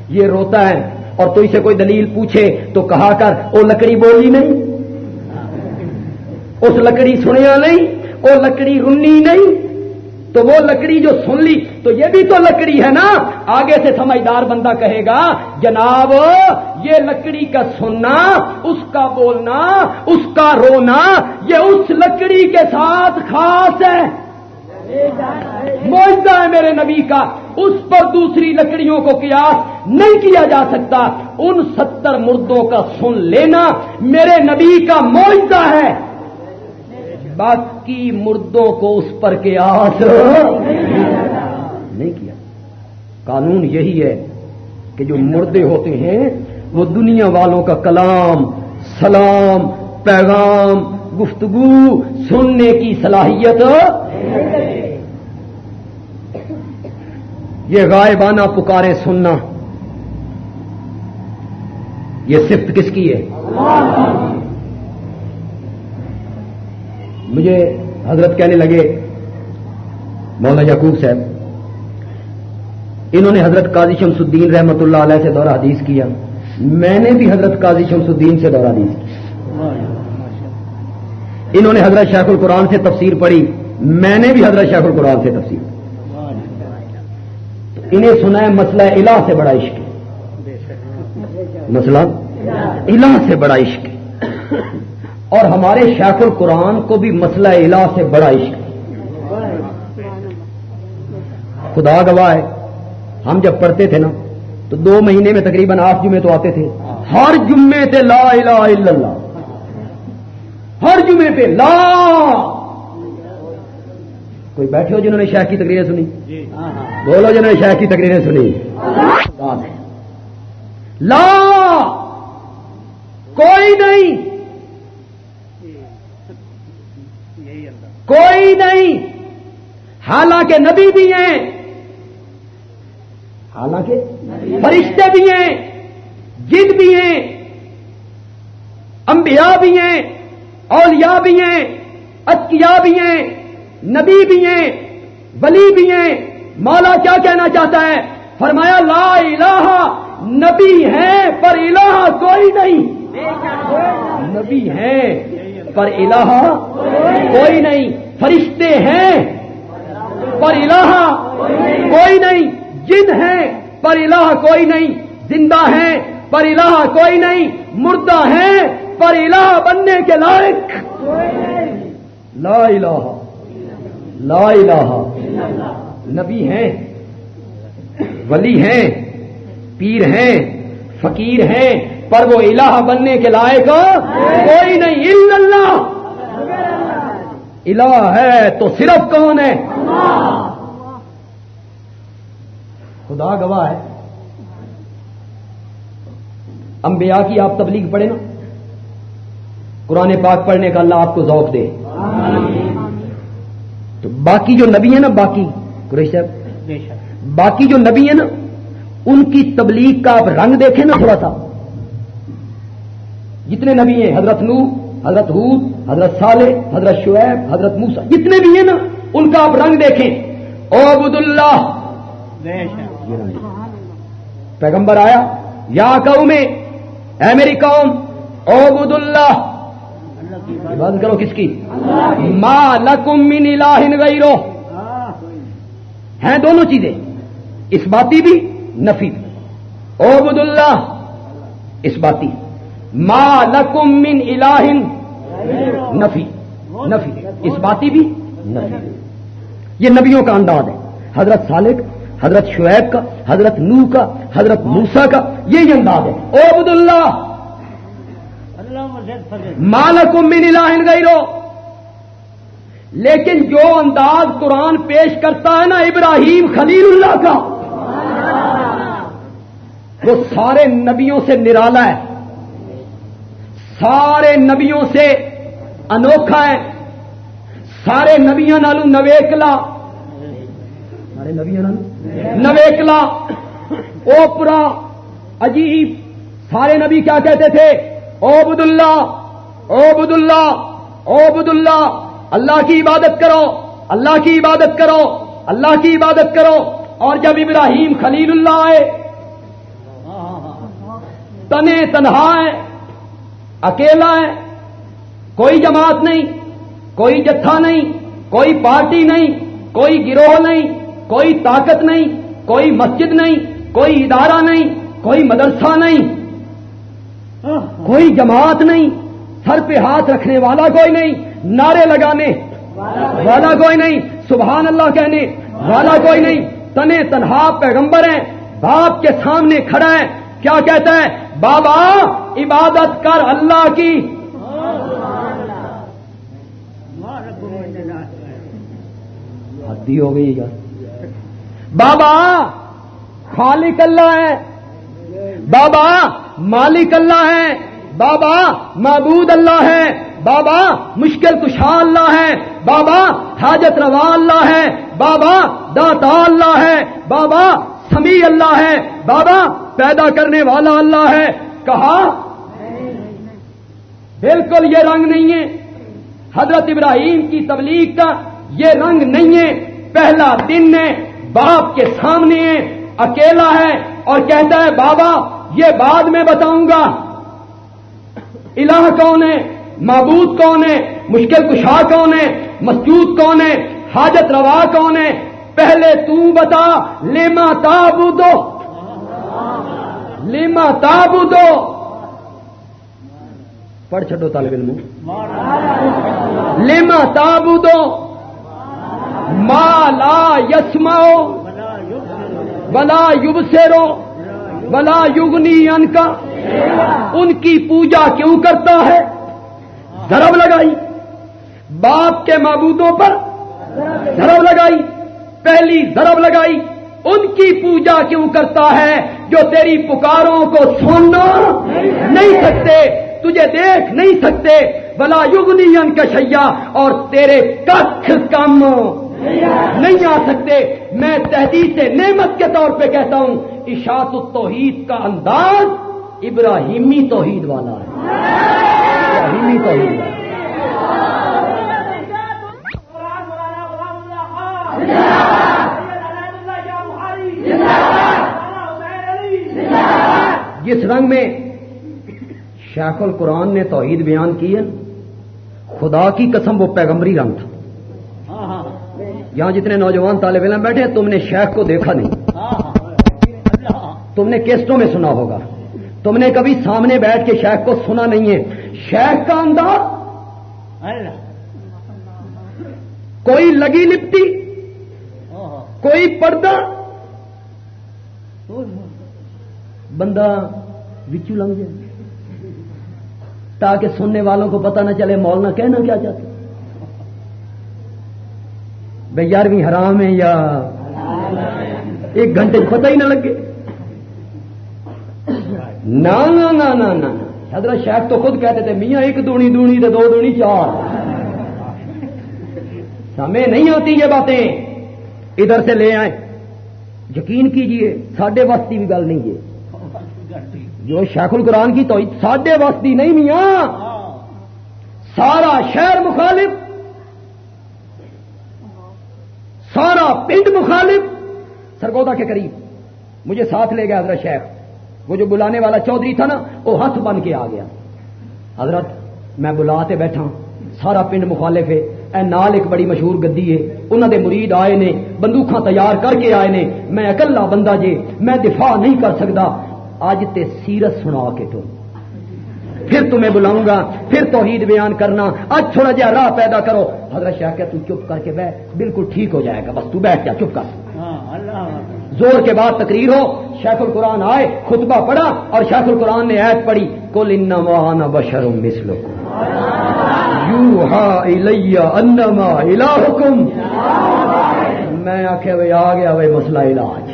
یہ روتا ہے۔ اور تو اسے کوئی دلیل پوچھے تو کہا کر وہ لکڑی بولی نہیں، اس لکڑی سنیا نہیں وہ لکڑی رنی نہیں، تو وہ لکڑی جو سن لی، تو یہ بھی تو لکڑی ہے نا۔ آگے سے سمجھدار بندہ کہے گا، جناب، یہ لکڑی کا سننا، اس کا بولنا، اس کا رونا، یہ اس لکڑی کے ساتھ خاص ہے۔ معاہدہ ہے میرے نبی کا۔ اس پر دوسری لکڑیوں کو قیاس نہیں کیا جا سکتا۔ ان ستر مردوں کا سن لینا میرے نبی کا معاہدہ ہے۔ باقی مردوں کو اس پر قیاس نہیں کیا۔ قانون یہی ہے کہ جو مردے ہوتے ہیں، وہ دنیا والوں کا کلام، سلام، پیغام، گفتگو، سننے کی صلاحیت یہ غائبانہ پکارے سننا یہ صفت کس کی ہے؟ مجھے حضرت کہنے لگے، مولانا یعقوب صاحب، انہوں نے حضرت قاضی شمس الدین رحمت اللہ علیہ سے دورہ حدیث کیا۔ میں نے بھی حضرت قاضی شمس الدین سے دورہ حدیث کیا۔ انہوں نے حضرت شیخ القرآن سے تفسیر پڑھی۔ میں نے بھی حضرت شیخ القرآن سے تفسیر انہیں سنا ہے مسئلہ الہ سے بڑا عشق مسئلہ؟ الہ سے بڑا عشق اور ہمارے شیخ القرآن کو بھی مسئلہ الہ سے بڑا عشق خدا گواہ ہے۔ ہم جب پڑھتے تھے نا، تو دو مہینے میں تقریباً آٹھ جمعے تو آتے تھے۔ ہر جمعے تھے لا الہ الا اللہ۔ ہر جمعے پہ لا کوئی بیٹھے ہو جنہوں نے شیخ کی تقریریں سنی؟ بولو جنہوں نے شیخ کی تقریریں سنی۔ لا! کوئی نہیں! کوئی نہیں! حالانکہ نبی بھی ہیں۔ حالانکہ فرشتے بھی ہیں۔ جن بھی ہیں۔ انبیاء بھی ہیں۔ اولیاء بھی ہیں۔ اتیا بھی ہیں۔ نبی بھی ہیں، ولی بھی ہیں۔ مولا کیا کہنا چاہتا ہے؟ فرمایا، لا الہ، نبی ہے پر الہ کوئی نہیں۔ نبی ہیں پر الہ کوئی نہیں۔ فرشتے ہیں پر الہ کوئی نہیں۔ جن ہیں پر الہ کوئی نہیں۔ زندہ ہیں پر الہ کوئی نہیں۔ مردہ ہیں پر الہ بننے کے لائق۔ لا الہ۔ لا الہ نبی ہیں، ولی ہیں، پیر ہیں، فقیر ہیں، پر وہ الہ بننے کے لائق کوئی نہیں۔ اللہ۔ الہ ہے تو صرف کون ہے؟ خدا گواہ ہے۔ انبیاء کی آپ تبلیغ پڑھیں۔ نا قرآن پاک پڑھنے کا اللہ آپ کو ذوق دے۔ تو باقی جو نبی ہیں نا باقی قریش صاحب؟ باقی جو نبی ہیں نا ان کی تبلیغ کا آپ رنگ دیکھیں نا تھوڑا سا۔ جتنے نبی ہیں حضرت نو حضرت حود حضرت صالح حضرت شعیب حضرت موسا جتنے بھی ہیں نا ان کا آپ رنگ دیکھیں۔ او عبد اللہ پیغمبر آیا یا قوم اے میری قوم او عبد اللہ بات کرو کس کی؟ ما لکم من الہ غیرو ہیں دونوں چیزیں۔ اس باتی بھی نفی بھی۔ عبد اللہ اس باتی۔ ما لکم من الہ نفی۔ نفی۔ اس باتی بھی نفی۔ یہ نبیوں کا انداز ہے۔ حضرت صالح حضرت شعیب کا، حضرت نو کا، حضرت موسا کا یہی انداز ہے۔ عبد اللہ مالک من الہ غیرو لیکن جو انداز قرآن پیش کرتا ہے نا ابراہیم خلیل اللہ کا، وہ سارے نبیوں سے نرالا ہے۔ سارے نبیوں سے انوکھا ہے۔ سارے نبیاں نالو نویکلا۔ سارے نبیاں نویکلا۔ اوپرا عجیب، سارے نبی کیا کہتے تھے؟ عبد اللہ عبد اللہ عبد اللہ اللہ کی عبادت کرو، اللہ کی عبادت کرو، اللہ کی عبادت کرو۔ اور جب ابراہیم خلیل اللہ آئے، تنے تنہا ہے، اکیلا ہے، کوئی جماعت نہیں، کوئی جتھا نہیں، کوئی پارٹی نہیں، کوئی گروہ نہیں، کوئی طاقت نہیں، کوئی مسجد نہیں، کوئی ادارہ نہیں، کوئی مدرسہ نہیں۔ کوئی جماعت نہیں، سر پہ ہاتھ رکھنے والا کوئی نہیں، نعرے لگانے والا کوئی نہیں، سبحان اللہ کہنے والا کوئی نہیں۔ تنے تنہا پیغمبر ہیں، باپ کے سامنے کھڑا ہے۔ کیا کہتا ہے؟ بابا، عبادت کر اللہ کی۔ حدی ہو گئی یار بابا، خالق اللہ ہے۔ بابا مالک اللہ ہے، بابا معبود اللہ ہے، بابا مشکل کشا اللہ ہے، بابا حاجت روا اللہ ہے، بابا داتا اللہ ہے، بابا سمی اللہ ہے، بابا پیدا کرنے والا اللہ ہے۔ کہا، بالکل یہ رنگ نہیں ہے۔ حضرت ابراہیم کی تبلیغ کا یہ رنگ نہیں ہے۔ پہلا دن ہے، باپ کے سامنے ہے، اکیلا ہے اور کہتا ہے، بابا یہ بعد میں بتاؤں گا۔ الہ کون ہے؟ معبود کون ہے؟ مشکل کشا کون ہے؟ مسجود کون ہے؟ حاجت روا کون ہے؟ پہلے تو بتا، لیما تابو دو لیما تابو دو پڑھ چھٹو طالب علم لیما تابو دو مالا یسماؤ بلا یوب سیرو بلا یگنی ان کا ان کی پوجا کیوں کرتا ہے؟ ضرب لگائی۔ باپ کے معبودوں پر ضرب لگائی۔ پہلی ضرب لگائی۔ ان کی پوجا کیوں کرتا ہے جو تیری پکاروں کو سننا نہیں سکتے، تجھے دیکھ نہیں سکتے۔ بلا یگنی ان کا شیا اور تیرے کچھ کم نہیں آ سکتے۔ میں تحدید سے نعمت کے طور پہ کہتا ہوں، اشاعت التوحید کا انداز ابراہیمی توحید والا ہے۔ ابراہیمی توحید جس رنگ میں شیخ القرآن نے توحید بیان کی ہے، خدا کی قسم وہ پیغمبری رنگ تھا۔ یہاں جتنے نوجوان طالب علم بیٹھے تم نے شیخ کو دیکھا نہیں۔ تم نے کیسٹوں میں سنا ہوگا۔ تم نے کبھی سامنے بیٹھ کے شیخ کو سنا نہیں ہے۔ شیخ کا انداز؟ کوئی لگی لپٹی؟ کوئی پردہ؟ بندہ بچو لنگ جائے۔ تاکہ سننے والوں کو پتہ نہ چلے، مولنا کہنا کیا چاہتے بھائی یارویں حرام ہے یا ایک گھنٹے پتہ ہی نہ لگے۔ نہ حضرت شیخ تو خود کہتے تھے، میاں ایک دونی دونی تو دو دونی چار۔ ہمیں نہیں ہوتی یہ باتیں۔ ادھر سے لے آئے یقین کیجیے، ساڈے واسطی بھی گل نہیں ہے۔ جو شیخ القرآن کی تو ساڈے واسطی نہیں میاں۔ سارا شہر مخالف۔ پنڈ مخالف، سرگودا کے قریب۔ مجھے ساتھ لے گیا حضرت شیخ۔ وہ جو بلانے والا چودھری تھا نا، وہ ہاتھ بن کے آ گیا۔ حضرت، میں بلاتے بیٹھا سارا پنڈ مخالف ہے۔ اے نال ایک بڑی مشہور گدی ہے۔ انہوں دے مرید آئے نے، بندوقاں تیار کر کے آئے نے۔ میں اکلا بندہ جے، میں دفاع نہیں کر سکتا۔ اج تے سیرت سنا کے تو۔ پھر تمہیں بلاؤں گا، پھر توحید بیان کرنا۔ آج تھوڑا جہا راہ پیدا کرو۔ حضرت شاہ کہ تو چپ کر کے بیٹھ بالکل ٹھیک ہو جائے گا بس تو بیٹھ جا چپ کر۔ زور کے بعد تقریر ہو شیخ القرآن آئے خطبہ پڑھا اور شیخ القرآن نے ایت پڑھی کل ان بشر مسلو یو ہا انما الہکم۔ میں آخیا بھائی آ گیا بھائی مسئلہ علاج۔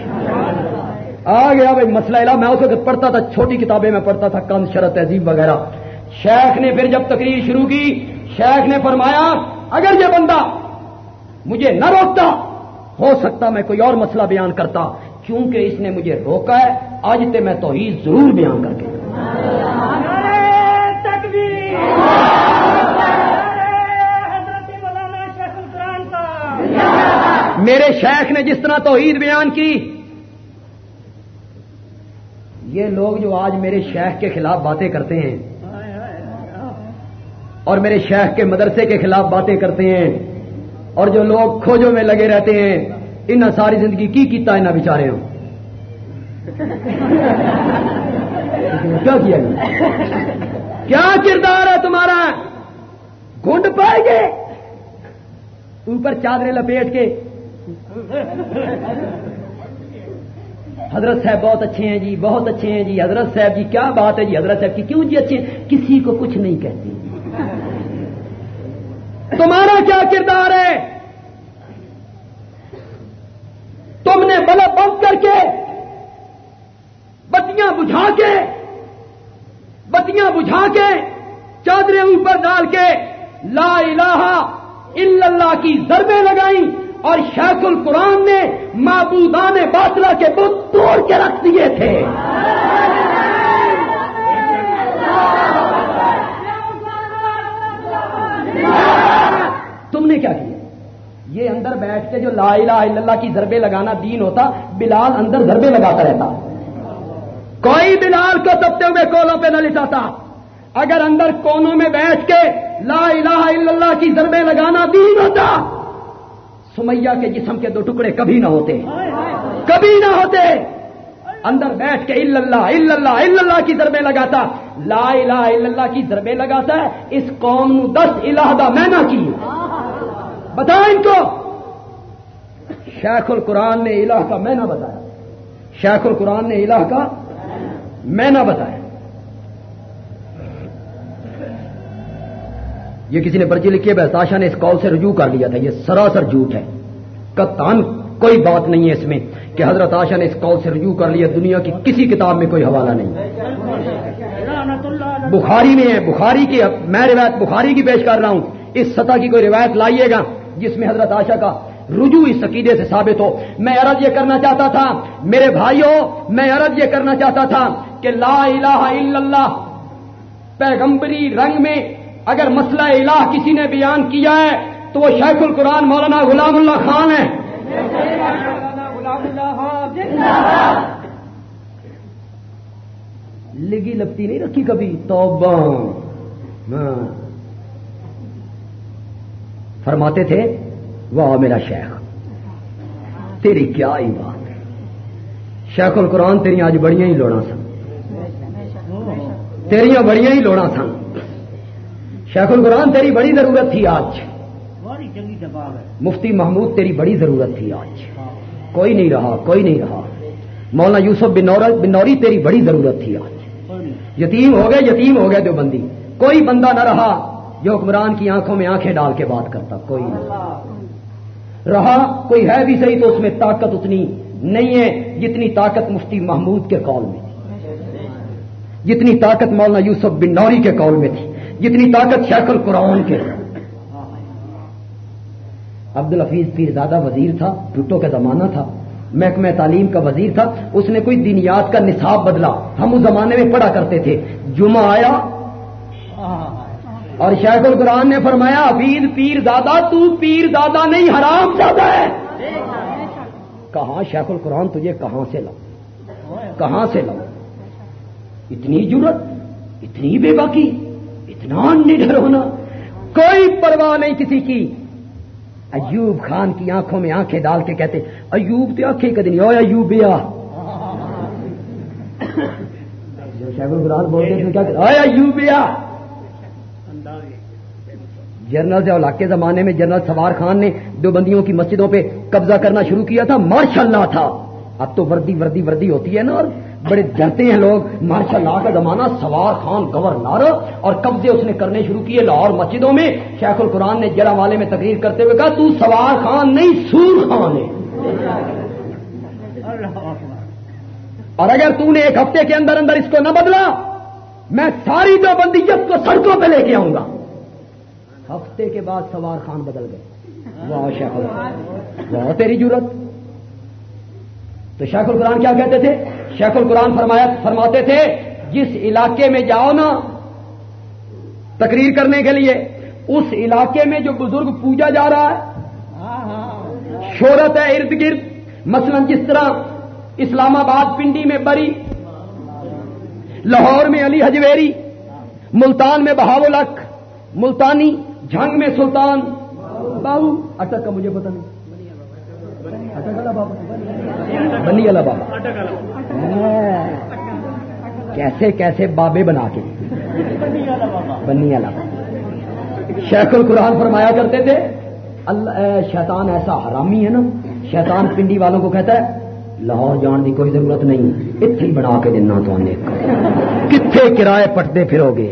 آ گیا بھائی مسئلہ علاج۔ میں اس وقت پڑھتا تھا چھوٹی کتابیں میں پڑھتا تھا کند شرط تہذیب وغیرہ۔ شیخ نے پھر جب تقریر شروع کی شیخ نے فرمایا اگر یہ بندہ مجھے نہ روکتا، ہو سکتا میں کوئی اور مسئلہ بیان کرتا کیونکہ اس نے مجھے روکا ہے، آج تے میں توحید ضرور بیان کر کے میرے شیخ نے جس طرح توحید بیان کی، یہ لوگ جو آج میرے شیخ کے خلاف باتیں کرتے ہیں اور میرے شیخ کے مدرسے کے خلاف باتیں کرتے ہیں اور جو لوگ کھوجوں میں لگے رہتے ہیں، ان ساری زندگی کی کیتا انہیں بچارے ہوں کیا کیا جی؟ کیا کردار ہے تمہارا؟ گنڈ پائے گے؟ اوپر چادریں لپیٹ کے۔ حضرت صاحب بہت اچھے ہیں جی بہت اچھے ہیں جی۔ حضرت صاحب جی کیا بات ہے جی؟ حضرت صاحب کی کیوں جی اچھے ہیں؟ کسی کو کچھ نہیں کہتے۔ تمہارا کیا کردار ہے؟ تم نے بلب بند کر کے بتیاں بجھا کے بتیاں بجھا کے چادریں اوپر ڈال کے لا الہ الا اللہ کی ضربیں لگائیں اور شیخ القرآن نے معبودان باطلا کے بت توڑ کے رکھ دیے تھے۔ تم نے کیا کیا؟ یہ اندر بیٹھ کے جو لا الہ الا اللہ کی ضربے لگانا دین ہوتا، بلال اندر ضربے لگاتا رہتا۔ کوئی بلال کو تبتے ہوئے کولوں پہ نہ لٹاتا۔ اگر اندر کونوں میں بیٹھ کے لا الہ الا اللہ کی ضربے لگانا دین ہوتا سمیا کے جسم کے دو ٹکڑے کبھی نہ ہوتے۔ کبھی نہ ہوتے۔ اندر بیٹھ کے اللہ، الا اللہ اللہ کی ضربے لگاتا۔ لا الہ الا اللہ کی ضربے لگاتا ہے، اس قوم نو دس الہ دا مینا کی بتا ان کو۔ شیخ القرآن نے الہ کا مینا بتایا۔ شیخ القرآن نے الہ کا مینا بتایا۔ یہ کسی نے پرچی لکھی ہے بحثاشا نے اس کال سے رجوع کر لیا تھا۔ یہ سراسر جھوٹ ہے۔ کتان کوئی بات نہیں ہے اس میں کہ حضرت آشا نے اس کال سے رجوع کر لیا۔ دنیا کی کسی کتاب میں کوئی حوالہ نہیں۔ بخاری میں ہے، بخاری کی میں روایت بخاری کی پیش کر رہا ہوں۔ اس سطح کی کوئی روایت لائیے گا۔ جس میں حضرت آشا کا رجوع اس عقیدے سے ثابت ہو۔ میں عرض یہ کرنا چاہتا تھا، میرے بھائیوں، میں عرض یہ کرنا چاہتا تھا کہ لا الہ الا اللہ، پیغمبری رنگ میں اگر مسئلہ الہ کسی نے بیان کیا ہے، تو وہ شیخ القرآن مولانا غلام اللہ خان ہے لگی لگتی نہیں رکھی کبھی؟ توبہ۔ ہاں۔ فرماتے تھے واہ میرا شیخ تیری کیا ہی بات شیخ القرآن تیری آج بڑیاں ہی لوڑا سن۔ تیریاں بڑیاں ہی لوڑا سن۔ شیخ القرآن تیری بڑی ضرورت تھی آج۔ مفتی محمود تیری بڑی ضرورت تھی آج۔ کوئی نہیں رہا کوئی نہیں رہا۔ مولانا یوسف بنوری تیری بڑی ضرورت تھی آج۔ یتیم ہو گئے یتیم ہو گئے جو بندی کوئی بندہ نہ رہا۔ جو حکمران کی آنکھوں میں آنکھیں ڈال کے بات کرتا، کوئی نہ رہا، کوئی ہے بھی صحیح تو اس میں طاقت اتنی نہیں ہے جتنی طاقت مفتی محمود کے کال میں تھی۔ جتنی طاقت مولانا یوسف بن نوری کے کال میں تھی۔ جتنی طاقت شیخ القرآن کے۔ عبد الحفیظ پیر زیادہ وزیر تھا ٹوٹو کا زمانہ تھا، محکمہ تعلیم کا وزیر تھا، اس نے کوئی دینیات کا نصاب بدلا۔ ہم اس زمانے میں پڑھا کرتے تھے۔ جمعہ آیا۔ اور شیخ القرآن نے فرمایا، حفیظ، پیر دادا تو پیر دادا نہیں، حرام زیادہ ہے۔ کہاں شیخ القرآن تجھے کہاں سے لاؤ؟ کہاں سے لاؤ؟ اتنی ضرورت اتنی بے باقی اتنا نڈر ہونا، کوئی پرواہ نہیں کسی کی۔ ایوب خان کی آنکھوں میں آنکھیں ڈال کے کہتے، ایوب تو آنکھیں کدی نہیں ایوب بیا شیخ القرآن بولتے تھے، کیا ایوب بیا جنرل سے علاقے زمانے میں جنرل سوار خان نے دو بندیوں کی مسجدوں پہ قبضہ کرنا شروع کیا تھا ماشاء اللہ تھا۔ اب تو وردی وردی وردی ہوتی ہے نا، اور بڑے ڈرتے ہیں لوگ۔ ماشاء اللہ کا زمانہ سوار خان گورنر اور قبضے اس نے کرنے شروع کیے لاہور مسجدوں میں۔ شیخ القرآن نے جرا والے میں تقریر کرتے ہوئے کہا، تو سوار خان نہیں، سور خان ہے۔ اور اگر تو نے ایک ہفتے کے اندر اندر اس کو نہ بدلا، میں ساری دو بندیت کو سڑکوں پہ لے کے آؤں گا۔ ہفتے کے بعد سوار خان بدل گئے۔ واہ شیخ القرآن واہ تیری ضرورت تو شیخ القرآن کیا کہتے تھے؟ شیخ القرآن فرمایا فرماتے تھے، جس علاقے میں جاؤ نا، تقریر کرنے کے لیے، اس علاقے میں جو بزرگ پوجا جا رہا ہے، شہرت ہے ارد گرد، مثلا جس طرح اسلام آباد پنڈی میں بری، لاہور میں علی حجویری، ملتان میں بہاولک، ملتانی جھنگ میں سلطان باؤ اٹک کا مجھے پتا نہیں۔ اٹک بابا بنی والا بابا کیسے کیسے بابے بنا کے۔ بنی والا شیخ القرآن فرمایا کرتے تھے شیطان ایسا حرامی ہے نا، شیطان پنڈی والوں کو کہتا ہے، لاہور جان کی کوئی ضرورت نہیں اتنے ہی بنا کے دینا تو کتنے کرائے پٹتے پھرو گے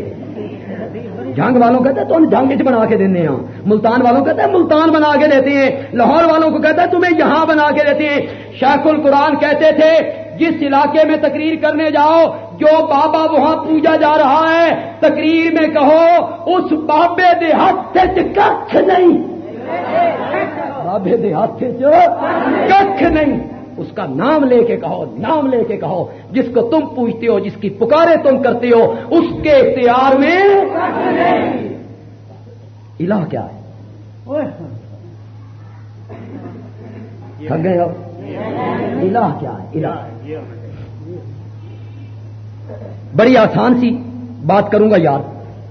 جنگ والوں کہتے ہیں تو جنگ چ بنا کے دینے ہاں۔ ملتان والوں کہتے ہیں ملتان بنا کے دیتے ہیں۔ لاہور والوں کو کہتے ہیں تمہیں یہاں بنا کے دیتے ہیں۔ شیخ القرآن کہتے تھے، جس علاقے میں تقریر کرنے جاؤ، جو بابا وہاں پوجا جا رہا ہے، تقریر میں کہو، اس بابے دے ہاتھ کچھ نہیں۔ بابے دے ہاتھ کچھ نہیں۔ اس کا نام لے کے کہو، نام لے کے کہو، جس کو تم پوچھتے ہو، جس کی پکارے تم کرتے ہو، اس کے اختیار میں الہ کیا ہے؟ تھک گئے ہو؟ الہ کیا ہے؟ الہ. بڑی آسان سی بات کروں گا یار.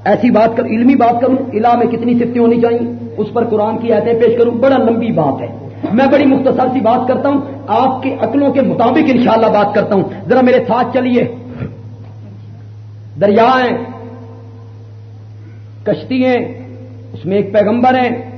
ایسی بات کر، علمی بات کروں، الہ میں کتنی سفتیں ہونی چاہیے؟ اس پر قرآن کی ایتیں پیش کروں، بڑا لمبی بات ہے. میں بڑی مختصر سی بات کرتا ہوں، آپ کے عقلوں کے مطابق انشاءاللہ بات کرتا ہوں۔ ذرا میرے ساتھ چلیے۔ دریا ہیں، کشتی ہیں، اس میں ایک پیغمبر ہیں۔